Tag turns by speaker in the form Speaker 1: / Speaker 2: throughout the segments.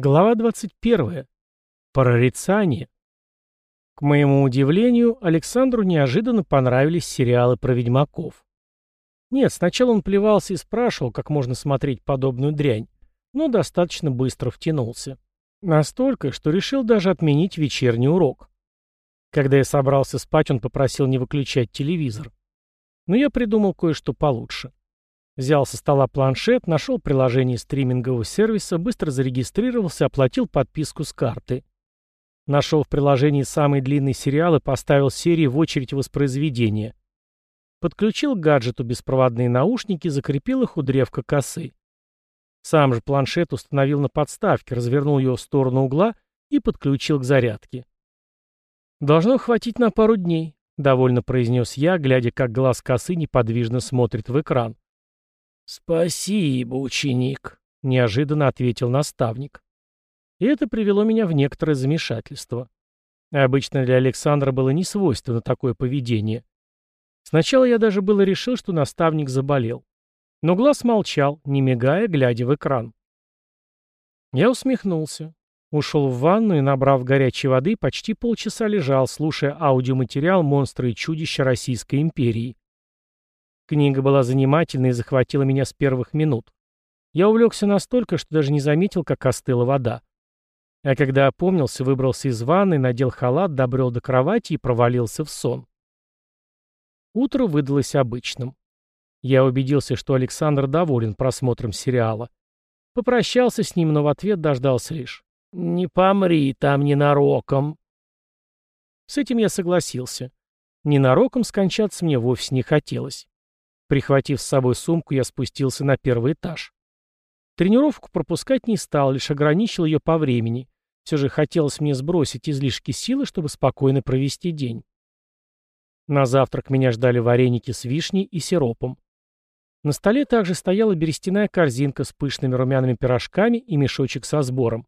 Speaker 1: Глава 21. Прорицание. К моему удивлению, Александру неожиданно понравились сериалы про ведьмаков. Нет, сначала он плевался и спрашивал, как можно смотреть подобную дрянь, но достаточно быстро втянулся. Настолько, что решил даже отменить вечерний урок. Когда я собрался спать, он попросил не выключать телевизор. Но я придумал кое-что получше. Взял со стола планшет, нашел приложение стримингового сервиса, быстро зарегистрировался, оплатил подписку с карты. Нашел в приложении самый длинный сериал и поставил серии в очередь воспроизведения. Подключил к гаджету беспроводные наушники, закрепил их у древка косы. Сам же планшет установил на подставке, развернул его в сторону угла и подключил к зарядке. «Должно хватить на пару дней», — довольно произнес я, глядя, как глаз косы неподвижно смотрит в экран. «Спасибо, ученик», — неожиданно ответил наставник. И это привело меня в некоторое замешательство. Обычно для Александра было несвойственно такое поведение. Сначала я даже было решил, что наставник заболел. Но глаз молчал, не мигая, глядя в экран. Я усмехнулся. Ушел в ванну и, набрав горячей воды, почти полчаса лежал, слушая аудиоматериал «Монстры и чудища Российской империи». Книга была занимательной и захватила меня с первых минут. Я увлекся настолько, что даже не заметил, как остыла вода. А когда опомнился, выбрался из ванны, надел халат, добрел до кровати и провалился в сон. Утро выдалось обычным. Я убедился, что Александр доволен просмотром сериала. Попрощался с ним, но в ответ дождался лишь «Не помри там ненароком». С этим я согласился. Ненароком скончаться мне вовсе не хотелось. Прихватив с собой сумку, я спустился на первый этаж. Тренировку пропускать не стал, лишь ограничил ее по времени. Все же хотелось мне сбросить излишки силы, чтобы спокойно провести день. На завтрак меня ждали вареники с вишней и сиропом. На столе также стояла берестяная корзинка с пышными румяными пирожками и мешочек со сбором.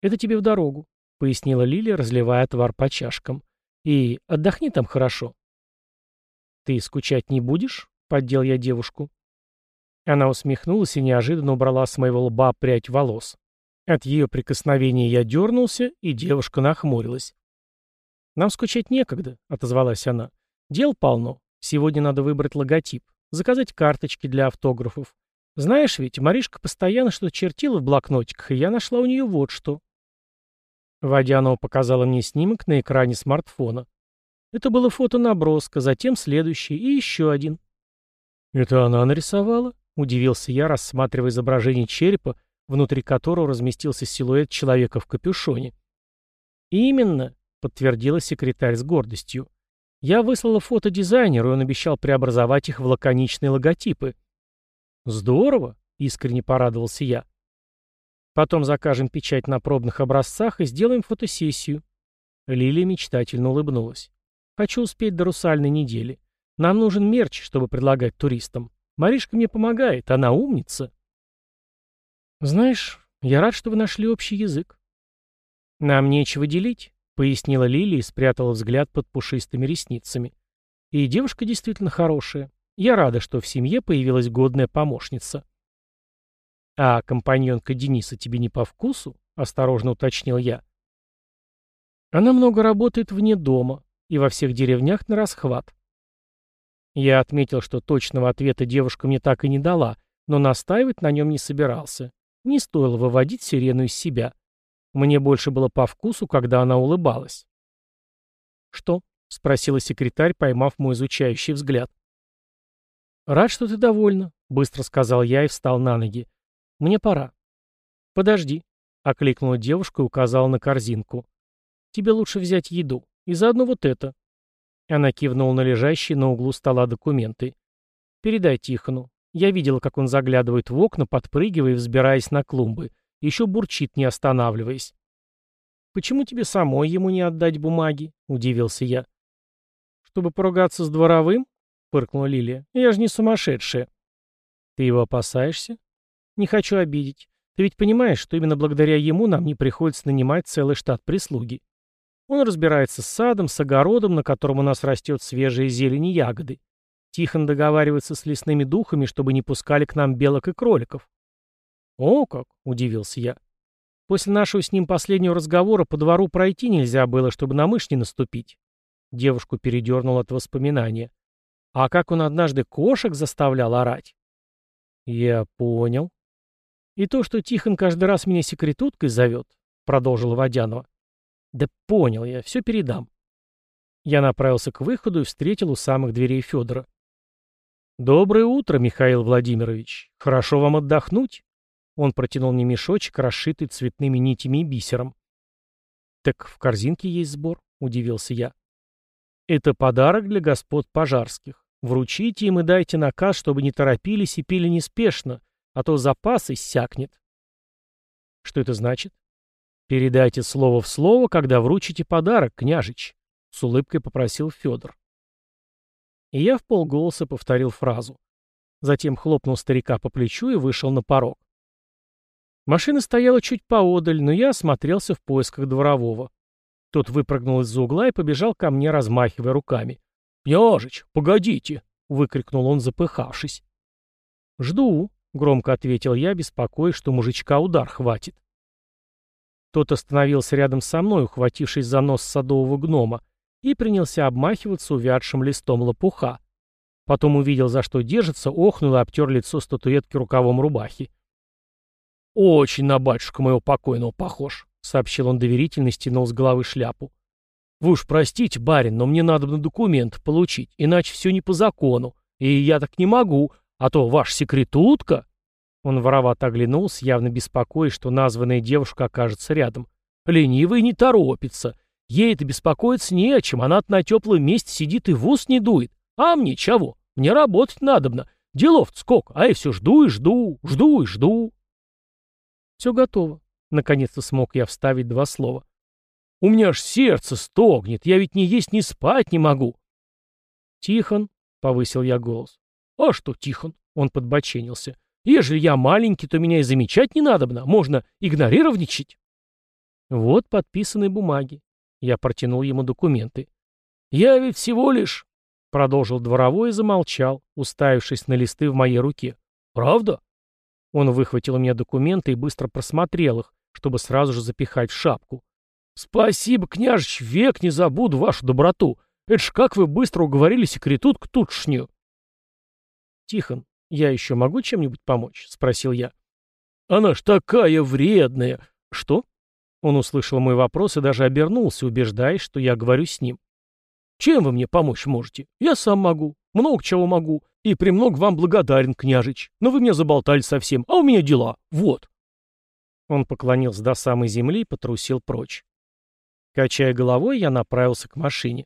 Speaker 1: «Это тебе в дорогу», — пояснила Лилия, разливая отвар по чашкам. «И отдохни там хорошо». «Ты скучать не будешь?» Поддел я девушку. Она усмехнулась и неожиданно убрала с моего лба прядь волос. От ее прикосновения я дернулся, и девушка нахмурилась. «Нам скучать некогда», — отозвалась она. «Дел полно. Сегодня надо выбрать логотип, заказать карточки для автографов. Знаешь ведь, Маришка постоянно что-то чертила в блокнотиках, и я нашла у нее вот что». Водянова показала мне снимок на экране смартфона. Это было фото-наброска, затем следующий и еще один. «Это она нарисовала?» — удивился я, рассматривая изображение черепа, внутри которого разместился силуэт человека в капюшоне. «Именно», — подтвердила секретарь с гордостью. «Я выслала фото дизайнеру, и он обещал преобразовать их в лаконичные логотипы». «Здорово», — искренне порадовался я. «Потом закажем печать на пробных образцах и сделаем фотосессию». Лилия мечтательно улыбнулась. «Хочу успеть до русальной недели. Нам нужен мерч, чтобы предлагать туристам. Маришка мне помогает, она умница. Знаешь, я рад, что вы нашли общий язык. Нам нечего делить, пояснила Лилия и спрятала взгляд под пушистыми ресницами. И девушка действительно хорошая. Я рада, что в семье появилась годная помощница. А компаньонка Дениса тебе не по вкусу? Осторожно уточнил я. Она много работает вне дома и во всех деревнях на расхват. Я отметил, что точного ответа девушка мне так и не дала, но настаивать на нем не собирался. Не стоило выводить сирену из себя. Мне больше было по вкусу, когда она улыбалась. «Что?» — спросила секретарь, поймав мой изучающий взгляд. «Рад, что ты довольна», — быстро сказал я и встал на ноги. «Мне пора». «Подожди», — окликнула девушка и указала на корзинку. «Тебе лучше взять еду. И заодно вот это». Она кивнула на лежащие на углу стола документы. «Передай Тихону. Я видела, как он заглядывает в окна, подпрыгивая и взбираясь на клумбы. Еще бурчит, не останавливаясь». «Почему тебе самой ему не отдать бумаги?» — удивился я. «Чтобы поругаться с дворовым?» — фыркнула Лилия. «Я же не сумасшедшая». «Ты его опасаешься?» «Не хочу обидеть. Ты ведь понимаешь, что именно благодаря ему нам не приходится нанимать целый штат прислуги. Он разбирается с садом, с огородом, на котором у нас растет свежие зелени и ягоды. Тихон договаривается с лесными духами, чтобы не пускали к нам белок и кроликов. «О как!» — удивился я. После нашего с ним последнего разговора по двору пройти нельзя было, чтобы на мышь не наступить. Девушку передернул от воспоминания. А как он однажды кошек заставлял орать? Я понял. И то, что Тихон каждый раз меня секретуткой зовет, продолжил Водянова. Да понял я, все передам. Я направился к выходу и встретил у самых дверей Федора. «Доброе утро, Михаил Владимирович. Хорошо вам отдохнуть?» Он протянул мне мешочек, расшитый цветными нитями и бисером. «Так в корзинке есть сбор», — удивился я. «Это подарок для господ пожарских. Вручите им и дайте наказ, чтобы не торопились и пили неспешно, а то запас иссякнет». «Что это значит?» «Передайте слово в слово, когда вручите подарок, княжич», — с улыбкой попросил Федор. И я в полголоса повторил фразу. Затем хлопнул старика по плечу и вышел на порог. Машина стояла чуть поодаль, но я осмотрелся в поисках дворового. Тот выпрыгнул из-за угла и побежал ко мне, размахивая руками. «Княжич, погодите!» — выкрикнул он, запыхавшись. «Жду», — громко ответил я, беспокоясь, что мужичка удар хватит. Тот остановился рядом со мной, ухватившись за нос садового гнома, и принялся обмахиваться увядшим листом лопуха. Потом увидел, за что держится, охнул и обтер лицо статуэтки рукавом рубахи. «Очень на батюшку моего покойного похож», — сообщил он доверительно и стянул с головы шляпу. «Вы уж простите, барин, но мне надо на документ получить, иначе все не по закону, и я так не могу, а то ваша секретутка...» Он воровато оглянулся, явно беспокоясь, что названная девушка окажется рядом. «Ленивый не торопится. Ей-то беспокоиться не о чем, она на теплом месте сидит и в ус не дует. А мне чего? Мне работать надобно. Делов-то сколько, а я все жду и жду, жду и жду». Все готово. Наконец-то смог я вставить два слова. У меня аж сердце стогнет, я ведь ни есть, ни спать не могу. Тихон, — повысил я голос. А что, Тихон? Он подбоченился. Ежели я маленький, то меня и замечать не надобно, можно игнорировничать. Вот подписанные бумаги. Я протянул ему документы. Я ведь всего лишь... Продолжил дворовой и замолчал, уставившись на листы в моей руке. «Правда?» Он выхватил у меня документы и быстро просмотрел их, чтобы сразу же запихать в шапку. «Спасибо, княжич, век не забуду вашу доброту. Это ж как вы быстро уговорили секретутку тутшнюю». «Тихон, я еще могу чем-нибудь помочь?» — спросил я. «Она ж такая вредная!» «Что?» Он услышал мой вопрос и даже обернулся, убеждаясь, что я говорю с ним. «Чем вы мне помочь можете? Я сам могу. Много чего могу. И премног вам благодарен, княжич. Но вы меня заболтали совсем, а у меня дела. Вот. Он поклонился до самой земли и потрусил прочь. Качая головой, я направился к машине.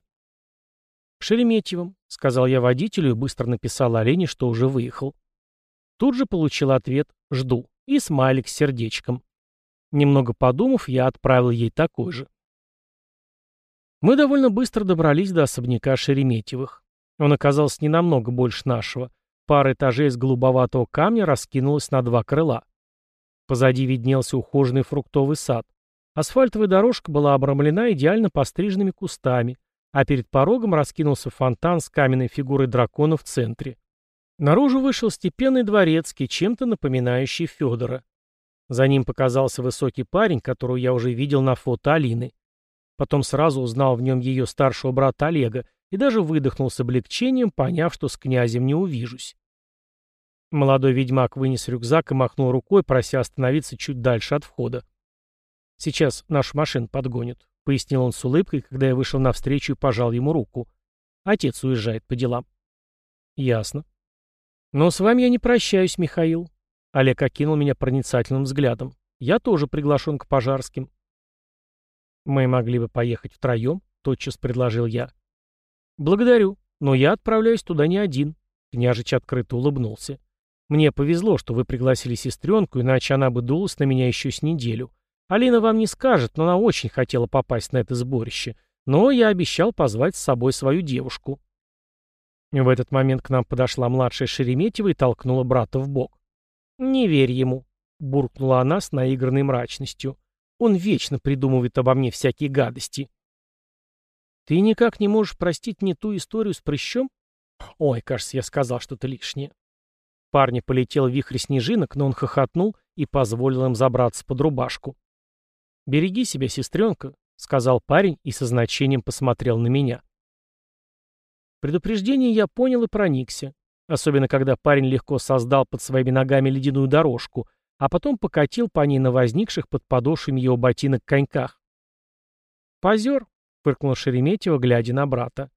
Speaker 1: «К Шереметьевым», — сказал я водителю и быстро написал Олене, что уже выехал. Тут же получил ответ «Жду» и смайлик с сердечком. Немного подумав, я отправил ей такой же. Мы довольно быстро добрались до особняка Шереметьевых. Он оказался не намного больше нашего. Пара этажей из голубоватого камня раскинулась на два крыла. Позади виднелся ухоженный фруктовый сад. Асфальтовая дорожка была обрамлена идеально постриженными кустами, а перед порогом раскинулся фонтан с каменной фигурой дракона в центре. Наружу вышел степенный дворецкий, чем-то напоминающий Федора. За ним показался высокий парень, которого я уже видел на фото Алины. Потом сразу узнал в нем ее старшего брата Олега, и даже выдохнул с облегчением, поняв, что с князем не увижусь. Молодой ведьмак вынес рюкзак и махнул рукой, прося остановиться чуть дальше от входа. «Сейчас нашу машину подгонят», — пояснил он с улыбкой, когда я вышел навстречу и пожал ему руку. «Отец уезжает по делам». «Ясно». «Но с вами я не прощаюсь, Михаил». Олег окинул меня проницательным взглядом. «Я тоже приглашен к пожарским». «Мы могли бы поехать втроем», — тотчас предложил я. «Благодарю, но я отправляюсь туда не один», — княжич открыто улыбнулся. «Мне повезло, что вы пригласили сестренку, иначе она бы дулась на меня еще с неделю. Алина вам не скажет, но она очень хотела попасть на это сборище, но я обещал позвать с собой свою девушку». В этот момент к нам подошла младшая Шереметьева и толкнула брата в бок. «Не верь ему», — буркнула она с наигранной мрачностью. «Он вечно придумывает обо мне всякие гадости». Ты никак не можешь простить мне ту историю с прыщом? Ой, кажется, я сказал что-то лишнее. Парня полетел вихрь снежинок, но он хохотнул и позволил им забраться под рубашку. «Береги себя, сестренка», — сказал парень и со значением посмотрел на меня. Предупреждение я понял и проникся, особенно когда парень легко создал под своими ногами ледяную дорожку, а потом покатил по ней на возникших под подошвами его ботинок коньках. «Позер», — фыркнул Шереметьево, глядя на брата,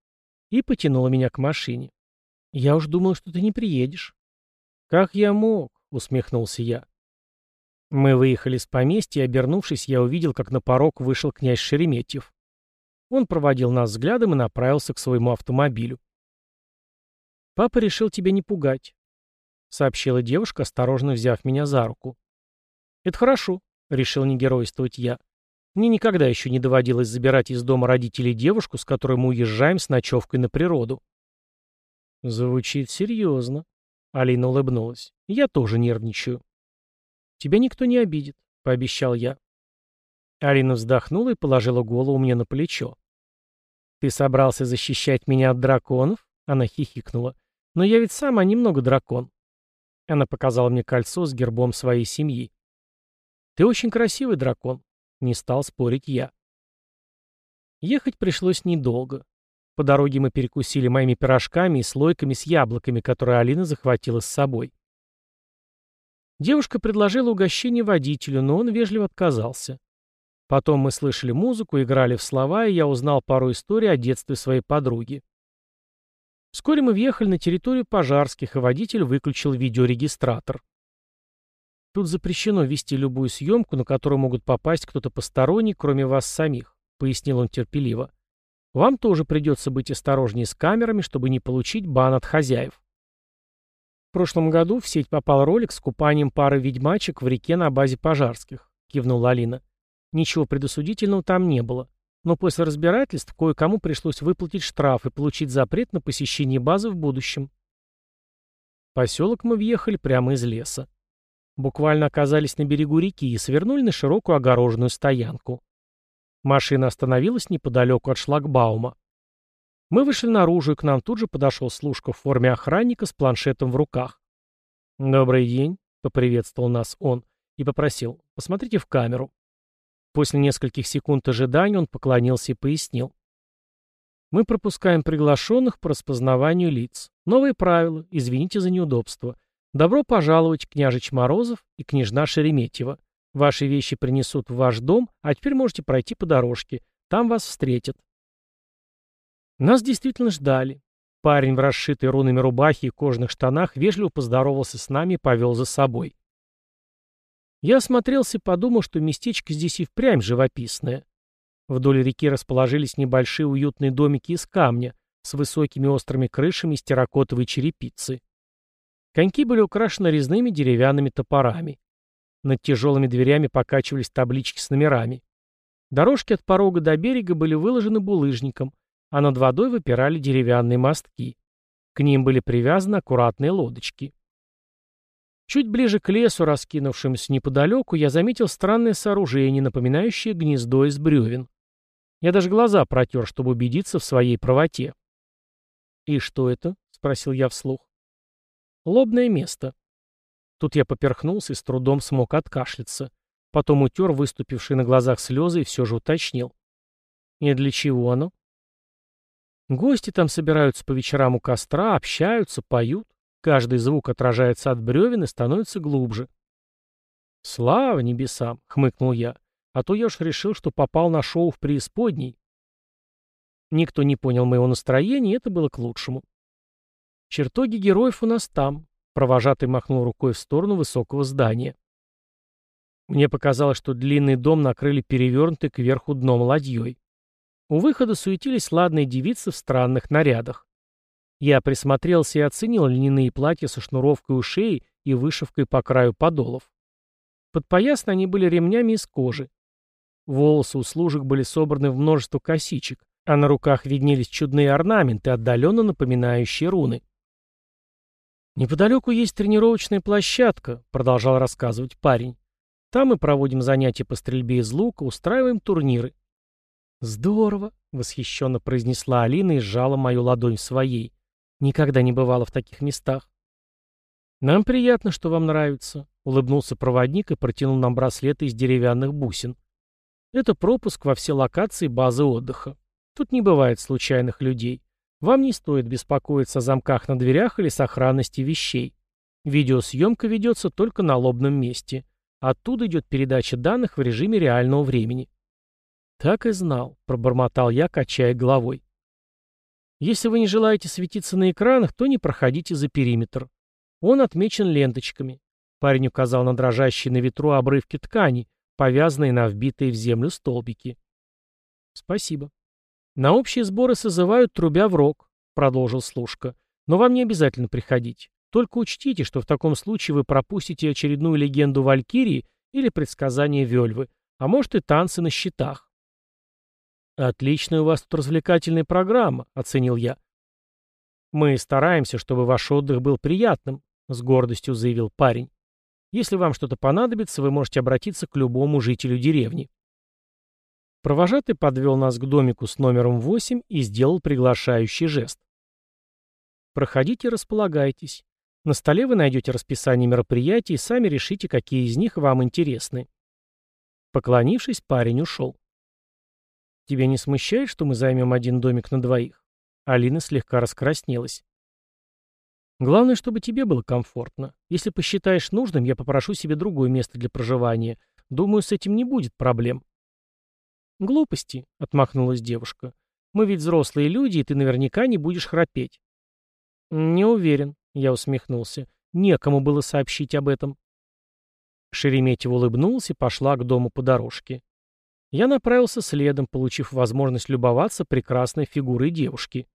Speaker 1: и потянула меня к машине. «Я уж думал, что ты не приедешь». «Как я мог?» — усмехнулся я. Мы выехали с поместья, и, обернувшись, я увидел, как на порог вышел князь Шереметьев. Он проводил нас взглядом и направился к своему автомобилю. «Папа решил тебя не пугать», — сообщила девушка, осторожно взяв меня за руку. «Это хорошо», — решил не геройствовать я. «Мне никогда еще не доводилось забирать из дома родителей девушку, с которой мы уезжаем с ночевкой на природу». «Звучит серьезно», — Алина улыбнулась. «Я тоже нервничаю». «Тебя никто не обидит», — пообещал я. Арина вздохнула и положила голову мне на плечо. «Ты собрался защищать меня от драконов?» Она хихикнула. «Но я ведь сама немного дракон». Она показала мне кольцо с гербом своей семьи. «Ты очень красивый дракон», — не стал спорить я. Ехать пришлось недолго. По дороге мы перекусили моими пирожками и слойками с яблоками, которые Алина захватила с собой. Девушка предложила угощение водителю, но он вежливо отказался. Потом мы слышали музыку, играли в слова, и я узнал пару историй о детстве своей подруги. Вскоре мы въехали на территорию пожарских, и водитель выключил видеорегистратор. Тут запрещено вести любую съемку, на которую могут попасть кто-то посторонний, кроме вас самих, пояснил он терпеливо. Вам тоже придется быть осторожнее с камерами, чтобы не получить бан от хозяев. В прошлом году в сеть попал ролик с купанием пары ведьмачек в реке на базе пожарских, кивнула Алина. Ничего предосудительного там не было. Но после разбирательств кое-кому пришлось выплатить штраф и получить запрет на посещение базы в будущем. Поселок мы въехали прямо из леса. Буквально оказались на берегу реки и свернули на широкую огороженную стоянку. Машина остановилась неподалеку от шлагбаума. Мы вышли наружу, и к нам тут же подошел служка в форме охранника с планшетом в руках. «Добрый день», — поприветствовал нас он и попросил, «посмотрите в камеру». После нескольких секунд ожидания он поклонился и пояснил. «Мы пропускаем приглашенных по распознаванию лиц. Новые правила, извините за неудобство. Добро пожаловать, княжич Морозов и княжна Шереметьева. Ваши вещи принесут в ваш дом, а теперь можете пройти по дорожке. Там вас встретят. Нас действительно ждали. Парень в расшитой рунами рубахе и кожаных штанах вежливо поздоровался с нами и повел за собой. Я осмотрелся и подумал, что местечко здесь и впрямь живописное. Вдоль реки расположились небольшие уютные домики из камня с высокими острыми крышами из терракотовой черепицы. Коньки были украшены резными деревянными топорами. Над тяжелыми дверями покачивались таблички с номерами. Дорожки от порога до берега были выложены булыжником, а над водой выпирали деревянные мостки. К ним были привязаны аккуратные лодочки. Чуть ближе к лесу, раскинувшемуся неподалеку, я заметил странное сооружение, напоминающее гнездо из бревен. Я даже глаза протер, чтобы убедиться в своей правоте. «И что это?» — спросил я вслух. «Лобное место». Тут я поперхнулся и с трудом смог откашляться. Потом утер выступившие на глазах слезы и все же уточнил. «И для чего оно?» Гости там собираются по вечерам у костра, общаются, поют. Каждый звук отражается от бревен и становится глубже. «Слава небесам!» — хмыкнул я. «А то я уж решил, что попал на шоу в преисподней». Никто не понял моего настроения, и это было к лучшему. «Чертоги героев у нас там», — провожатый махнул рукой в сторону высокого здания. Мне показалось, что длинный дом накрыли перевернутой кверху дном ладьей. У выхода суетились ладные девицы в странных нарядах. Я присмотрелся и оценил льняные платья со шнуровкой у шеи и вышивкой по краю подолов. Подпоясны они были ремнями из кожи. Волосы у служек были собраны в множество косичек, а на руках виднелись чудные орнаменты, отдаленно напоминающие руны. «Неподалеку есть тренировочная площадка», — продолжал рассказывать парень. «Там мы проводим занятия по стрельбе из лука, устраиваем турниры. «Здорово!» — восхищенно произнесла Алина и сжала мою ладонь своей. «Никогда не бывала в таких местах». «Нам приятно, что вам нравится», — улыбнулся проводник и протянул нам браслеты из деревянных бусин. Это пропуск во все локации базы отдыха. Тут не бывает случайных людей. Вам не стоит беспокоиться о замках на дверях или сохранности вещей. Видеосъемка ведется только на лобном месте. Оттуда идет передача данных в режиме реального времени. Так и знал, пробормотал я, качая головой. Если вы не желаете светиться на экранах, то не проходите за периметр. Он отмечен ленточками. Парень указал на дрожащие на ветру обрывки ткани, повязанные на вбитые в землю столбики. Спасибо. На общие сборы созывают трубя в рог, продолжил служка. Но вам не обязательно приходить. Только учтите, что в таком случае вы пропустите очередную легенду Валькирии или предсказание Вельвы, а может и танцы на щитах. «Отличная у вас тут развлекательная программа», — оценил я. «Мы стараемся, чтобы ваш отдых был приятным», — с гордостью заявил парень. «Если вам что-то понадобится, вы можете обратиться к любому жителю деревни». Провожатый подвел нас к домику с номером 8 и сделал приглашающий жест. «Проходите и располагайтесь. На столе вы найдете расписание мероприятий и сами решите, какие из них вам интересны». Поклонившись, парень ушел. «Тебя не смущает, что мы займем один домик на двоих?» Алина слегка раскраснелась. «Главное, чтобы тебе было комфортно. Если посчитаешь нужным, я попрошу себе другое место для проживания. Думаю, с этим не будет проблем». «Глупости», — отмахнулась девушка. «Мы ведь взрослые люди, и ты наверняка не будешь храпеть». «Не уверен», — я усмехнулся. «Некому было сообщить об этом». Шереметьева улыбнулась и пошла к дому по дорожке. Я направился следом, получив возможность любоваться прекрасной фигурой девушки.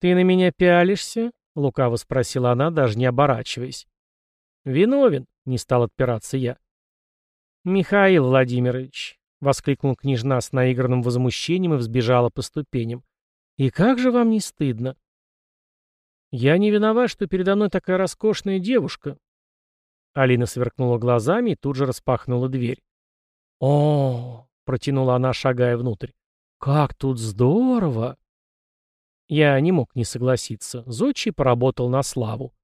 Speaker 1: «Ты на меня пялишься?» — лукаво спросила она, даже не оборачиваясь. «Виновен», — не стал отпираться я. «Михаил Владимирович», — воскликнул княжна с наигранным возмущением и взбежала по ступеням. «И как же вам не стыдно?» «Я не виноват, что передо мной такая роскошная девушка». Алина сверкнула глазами и тут же распахнула дверь. «О, — протянула она, шагая внутрь, — как тут здорово!» Я не мог не согласиться. Зодчий поработал на славу.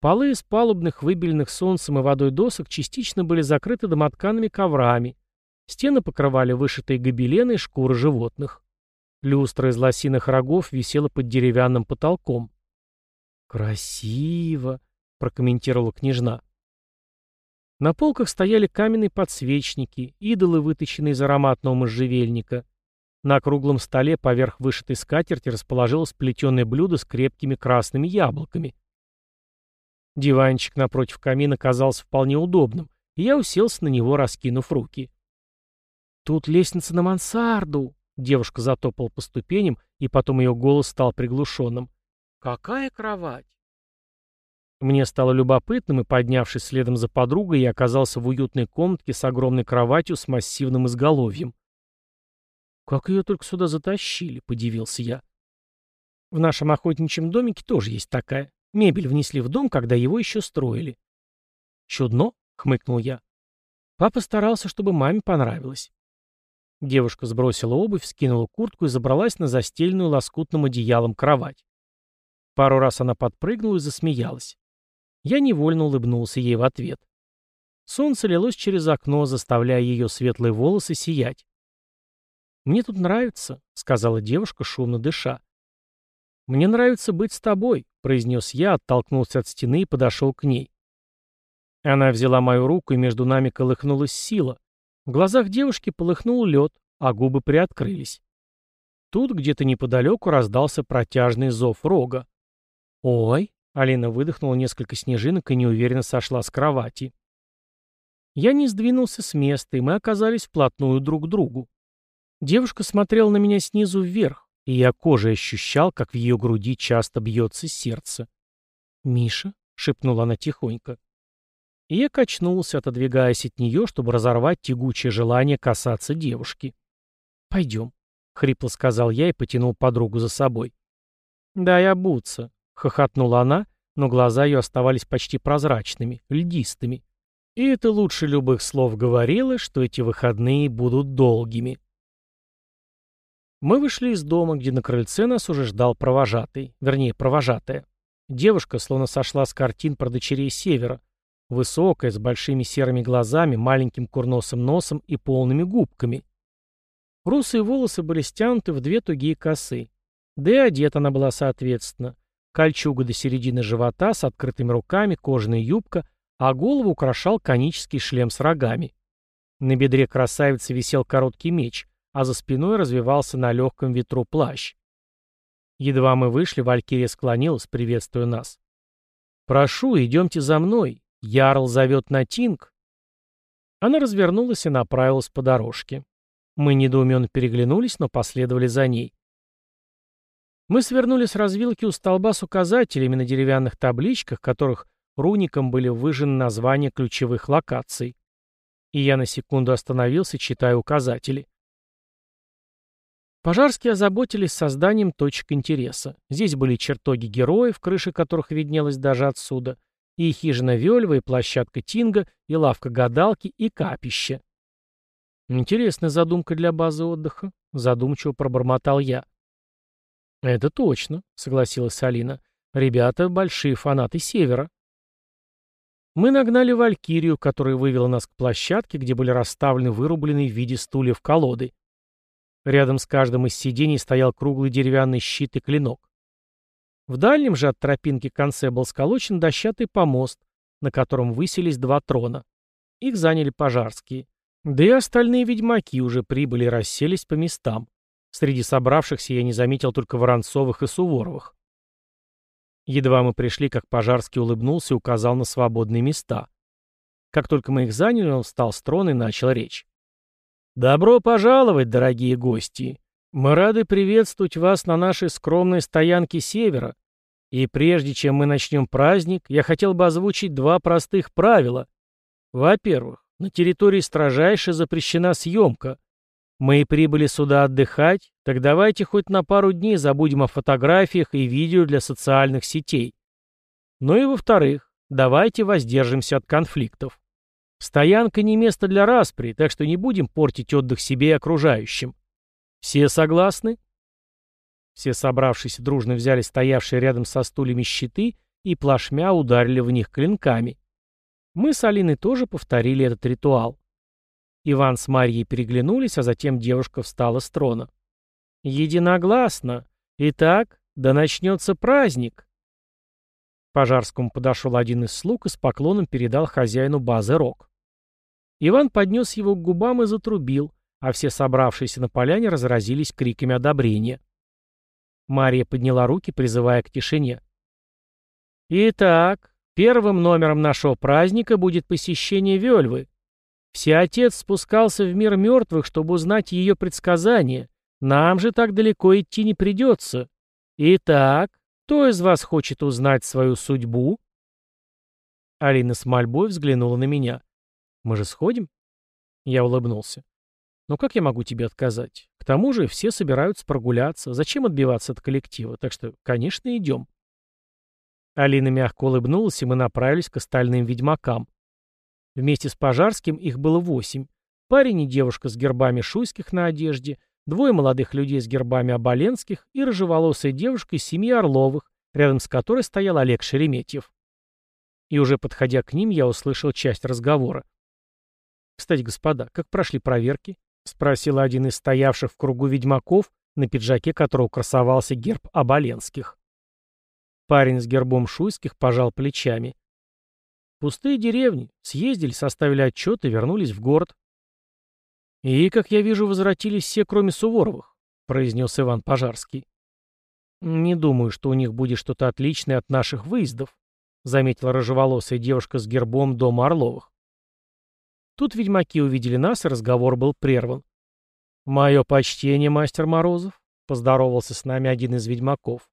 Speaker 1: Полы из палубных, выбеленных солнцем и водой досок частично были закрыты домотканными коврами. Стены покрывали вышитые гобелены и шкуры животных. Люстра из лосиных рогов висела под деревянным потолком. «Красиво!» — прокомментировала княжна. На полках стояли каменные подсвечники, идолы, выточенные из ароматного можжевельника. На круглом столе поверх вышитой скатерти расположилось плетеное блюдо с крепкими красными яблоками. Диванчик напротив камина казался вполне удобным, и я уселся на него, раскинув руки. «Тут лестница на мансарду!» Девушка затопала по ступеням, и потом ее голос стал приглушенным. «Какая кровать!» Мне стало любопытным, и, поднявшись следом за подругой, я оказался в уютной комнатке с огромной кроватью с массивным изголовьем. «Как ее только сюда затащили?» — подивился я. «В нашем охотничьем домике тоже есть такая. Мебель внесли в дом, когда его еще строили». «Чудно?» — хмыкнул я. Папа старался, чтобы маме понравилось. Девушка сбросила обувь, скинула куртку и забралась на застеленную лоскутным одеялом кровать. Пару раз она подпрыгнула и засмеялась. Я невольно улыбнулся ей в ответ. Солнце лилось через окно, заставляя ее светлые волосы сиять. «Мне тут нравится», — сказала девушка, шумно дыша. «Мне нравится быть с тобой», — произнес я, оттолкнулся от стены и подошел к ней. Она взяла мою руку, и между нами колыхнулась сила. В глазах девушки полыхнул лед, а губы приоткрылись. Тут где-то неподалеку раздался протяжный зов рога. «Ой!» Алина выдохнула несколько снежинок и неуверенно сошла с кровати. Я не сдвинулся с места, и мы оказались вплотную друг к другу. Девушка смотрела на меня снизу вверх, и я кожей ощущал, как в ее груди часто бьется сердце. «Миша?» — шепнула она тихонько. И я качнулся, отодвигаясь от нее, чтобы разорвать тягучее желание касаться девушки. «Пойдем», — хрипло сказал я и потянул подругу за собой. «Дай обуться», — хохотнула она, но глаза ее оставались почти прозрачными, льдистыми. И это лучше любых слов говорило, что эти выходные будут долгими. Мы вышли из дома, где на крыльце нас уже ждал провожатый, вернее, провожатая. Девушка словно сошла с картин про дочерей Севера. Высокая, с большими серыми глазами, маленьким курносым носом и полными губками. Русые волосы были стянуты в две тугие косы. Да и одета она была соответственно. Кольчуга до середины живота с открытыми руками, кожаная юбка, а голову украшал конический шлем с рогами. На бедре красавицы висел короткий меч, а за спиной развивался на легком ветру плащ. Едва мы вышли, Валькирия склонилась, приветствуя нас. «Прошу, идемте за мной. Ярл зовет на Тинг». Она развернулась и направилась по дорожке. Мы недоуменно переглянулись, но последовали за ней. Мы свернули с развилки у столба с указателями на деревянных табличках, которых руником были выжжены названия ключевых локаций. И я на секунду остановился, читая указатели. Пожарские озаботились созданием точек интереса. Здесь были чертоги героев, крыши которых виднелась даже отсюда, и хижина Вельва, и площадка Тинга, и лавка гадалки, и капище. Интересная задумка для базы отдыха, задумчиво пробормотал я. Это точно, согласилась Алина. Ребята большие фанаты Севера. Мы нагнали Валькирию, которая вывела нас к площадке, где были расставлены вырубленные в виде стульев колоды. Рядом с каждым из сидений стоял круглый деревянный щит и клинок. В дальнем же от тропинки конце был сколочен дощатый помост, на котором высились два трона. Их заняли пожарские. Да и остальные ведьмаки уже прибыли и расселись по местам. Среди собравшихся я не заметил только Воронцовых и Суворовых. Едва мы пришли, как Пожарский улыбнулся и указал на свободные места. Как только мы их заняли, он встал с трона и начал речь. «Добро пожаловать, дорогие гости! Мы рады приветствовать вас на нашей скромной стоянке Севера. И прежде чем мы начнем праздник, я хотел бы озвучить два простых правила. Во-первых, на территории строжайше запрещена съемка. Мы прибыли сюда отдыхать, так давайте хоть на пару дней забудем о фотографиях и видео для социальных сетей. Ну и во-вторых, давайте воздержимся от конфликтов. Стоянка не место для распри, так что не будем портить отдых себе и окружающим. Все согласны? Все собравшиеся дружно взяли стоявшие рядом со стульями щиты и плашмя ударили в них клинками. Мы с Алиной тоже повторили этот ритуал. Иван с Марьей переглянулись, а затем девушка встала с трона. «Единогласно. Итак, да начнется праздник!» Пожарскому подошел один из слуг и с поклоном передал хозяину базы рог. Иван поднес его к губам и затрубил, а все собравшиеся на поляне разразились криками одобрения. Мария подняла руки, призывая к тишине. «Итак, первым номером нашего праздника будет посещение Вельвы. Всеотец спускался в мир мертвых, чтобы узнать ее предсказания. Нам же так далеко идти не придется. Итак, кто из вас хочет узнать свою судьбу?» Алина с мольбой взглянула на меня. Мы же сходим?» Я улыбнулся. «Но как я могу тебе отказать? К тому же все собираются прогуляться. Зачем отбиваться от коллектива? Так что, конечно, идем». Алина мягко улыбнулась, и мы направились к остальным ведьмакам. Вместе с Пожарским их было восемь. Парень и девушка с гербами шуйских на одежде, двое молодых людей с гербами оболенских и рыжеволосая девушка из семьи Орловых, рядом с которой стоял Олег Шереметьев. И уже подходя к ним, я услышал часть разговора. «Кстати, господа, как прошли проверки?» — спросил один из стоявших в кругу ведьмаков, на пиджаке которого красовался герб Оболенских. Парень с гербом Шуйских пожал плечами. Пустые деревни. Съездили, составили отчет и вернулись в город. «И, как я вижу, возвратились все, кроме Суворовых», — произнес Иван Пожарский. «Не думаю, что у них будет что-то отличное от наших выездов», — заметила рыжеволосая девушка с гербом дома Орловых. Тут ведьмаки увидели нас, и разговор был прерван. «Мое почтение, мастер Морозов», — поздоровался с нами один из ведьмаков.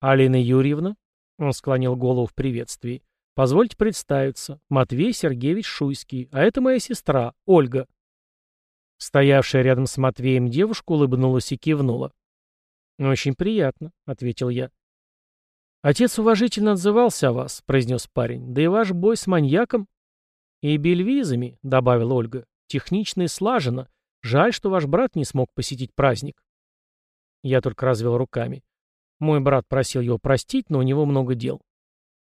Speaker 1: «Алина Юрьевна?» — он склонил голову в приветствии. «Позвольте представиться. Матвей Сергеевич Шуйский, а это моя сестра, Ольга». Стоявшая рядом с Матвеем девушка улыбнулась и кивнула. «Очень приятно», — ответил я. «Отец уважительно отзывался о вас», — произнес парень. «Да и ваш бой с маньяком...» «И бельвизами», — добавила Ольга. «Технично и слаженно. Жаль, что ваш брат не смог посетить праздник». Я только развел руками. Мой брат просил его простить, но у него много дел.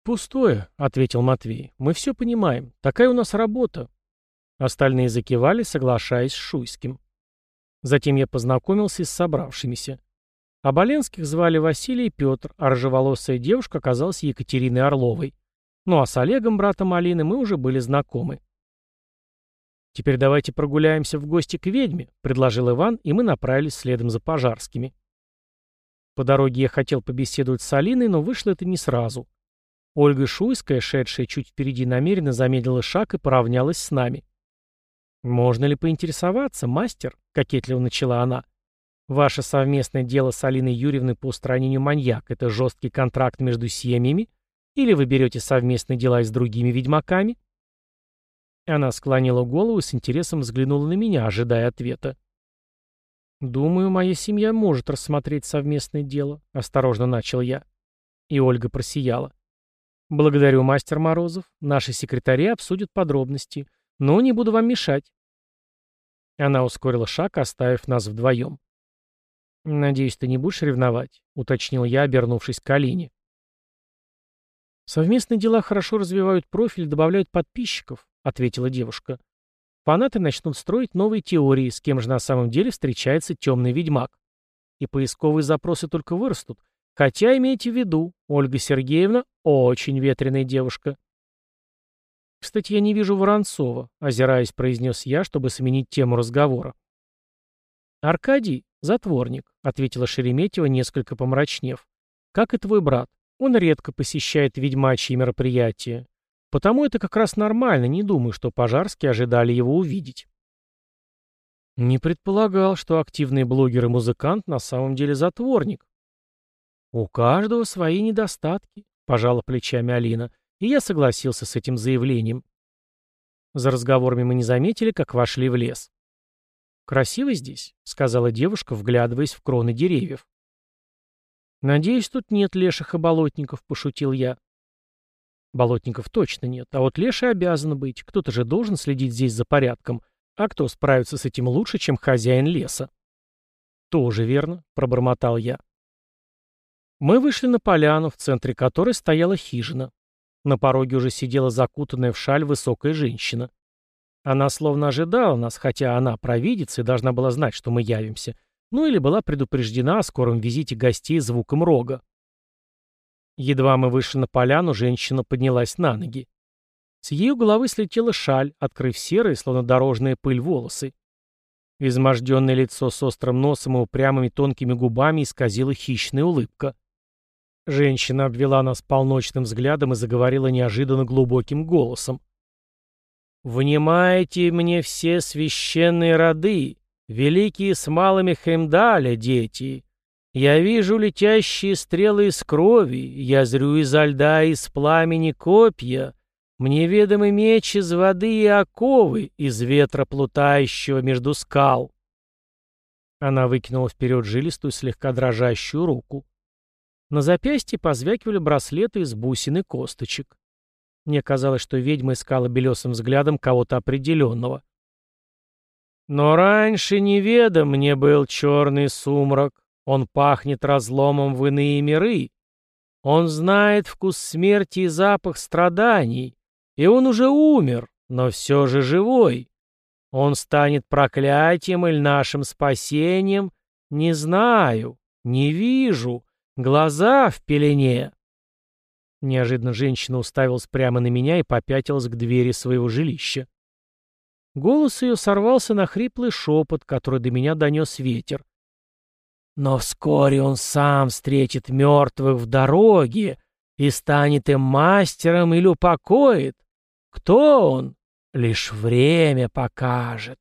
Speaker 1: «Пустое», — ответил Матвей. «Мы все понимаем. Такая у нас работа». Остальные закивали, соглашаясь с Шуйским. Затем я познакомился с собравшимися. Оболенских звали Василий и Петр, а рыжеволосая девушка оказалась Екатериной Орловой. Ну а с Олегом, братом Алины, мы уже были знакомы. «Теперь давайте прогуляемся в гости к ведьме», — предложил Иван, и мы направились следом за пожарскими. По дороге я хотел побеседовать с Алиной, но вышло это не сразу. Ольга Шуйская, шедшая чуть впереди, намеренно замедлила шаг и поравнялась с нами. «Можно ли поинтересоваться, мастер?» — кокетливо начала она. «Ваше совместное дело с Алиной Юрьевной по устранению маньяка — это жесткий контракт между семьями? Или вы берете совместные дела с другими ведьмаками?» Она склонила голову и с интересом взглянула на меня, ожидая ответа. «Думаю, моя семья может рассмотреть совместное дело», — осторожно начал я. И Ольга просияла. «Благодарю, мастер Морозов. Наши секретари обсудят подробности. Но не буду вам мешать». Она ускорила шаг, оставив нас вдвоем. «Надеюсь, ты не будешь ревновать», — уточнил я, обернувшись к Алине. «Совместные дела хорошо развивают профиль, добавляют подписчиков», — ответила девушка. «Фанаты начнут строить новые теории, с кем же на самом деле встречается темный ведьмак. И поисковые запросы только вырастут. Хотя имейте в виду, Ольга Сергеевна очень ветреная девушка». «Кстати, я не вижу Воронцова», — озираясь, произнес я, чтобы сменить тему разговора. «Аркадий — затворник», — ответила Шереметьева, несколько помрачнев. «Как и твой брат. Он редко посещает ведьмачьи мероприятия. Потому это как раз нормально, не думаю, что пожарские ожидали его увидеть. Не предполагал, что активный блогер и музыкант на самом деле затворник. У каждого свои недостатки, пожала плечами Алина, и я согласился с этим заявлением. За разговорами мы не заметили, как вошли в лес. «Красиво здесь», — сказала девушка, вглядываясь в кроны деревьев. «Надеюсь, тут нет леших и болотников», — пошутил я. Болотников точно нет, а вот леший обязан быть. Кто-то же должен следить здесь за порядком. А кто справится с этим лучше, чем хозяин леса? Тоже верно, пробормотал я. Мы вышли на поляну, в центре которой стояла хижина. На пороге уже сидела закутанная в шаль высокая женщина. Она словно ожидала нас, хотя она провидица и должна была знать, что мы явимся, ну или была предупреждена о скором визите гостей звуком рога. Едва мы вышли на поляну, женщина поднялась на ноги. С ее головы слетела шаль, открыв серые, словно дорожная пыль, волосы. Изможденное лицо с острым носом и упрямыми тонкими губами исказила хищная улыбка. Женщина обвела нас полночным взглядом и заговорила неожиданно глубоким голосом. «Внимайте мне все священные роды, великие с малыми Хемдаля, дети! Я вижу летящие стрелы из крови, я зрю изо льда из пламени копья, мне ведомы меч из воды и оковы, из ветра плутающего между скал. Она выкинула вперед жилистую, слегка дрожащую руку. На запястье позвякивали браслеты из бусин и косточек. Мне казалось, что ведьма искала белесым взглядом кого-то определенного. Но раньше неведом мне был черный сумрак. Он пахнет разломом в иные миры. Он знает вкус смерти и запах страданий. И он уже умер, но все же живой. Он станет проклятием или нашим спасением? Не знаю, не вижу. Глаза в пелене. Неожиданно женщина уставилась прямо на меня и попятилась к двери своего жилища. Голос ее сорвался на хриплый шепот, который до меня донес ветер. Но вскоре он сам встретит мертвых в дороге и станет им мастером или упокоит. Кто он? Лишь время покажет.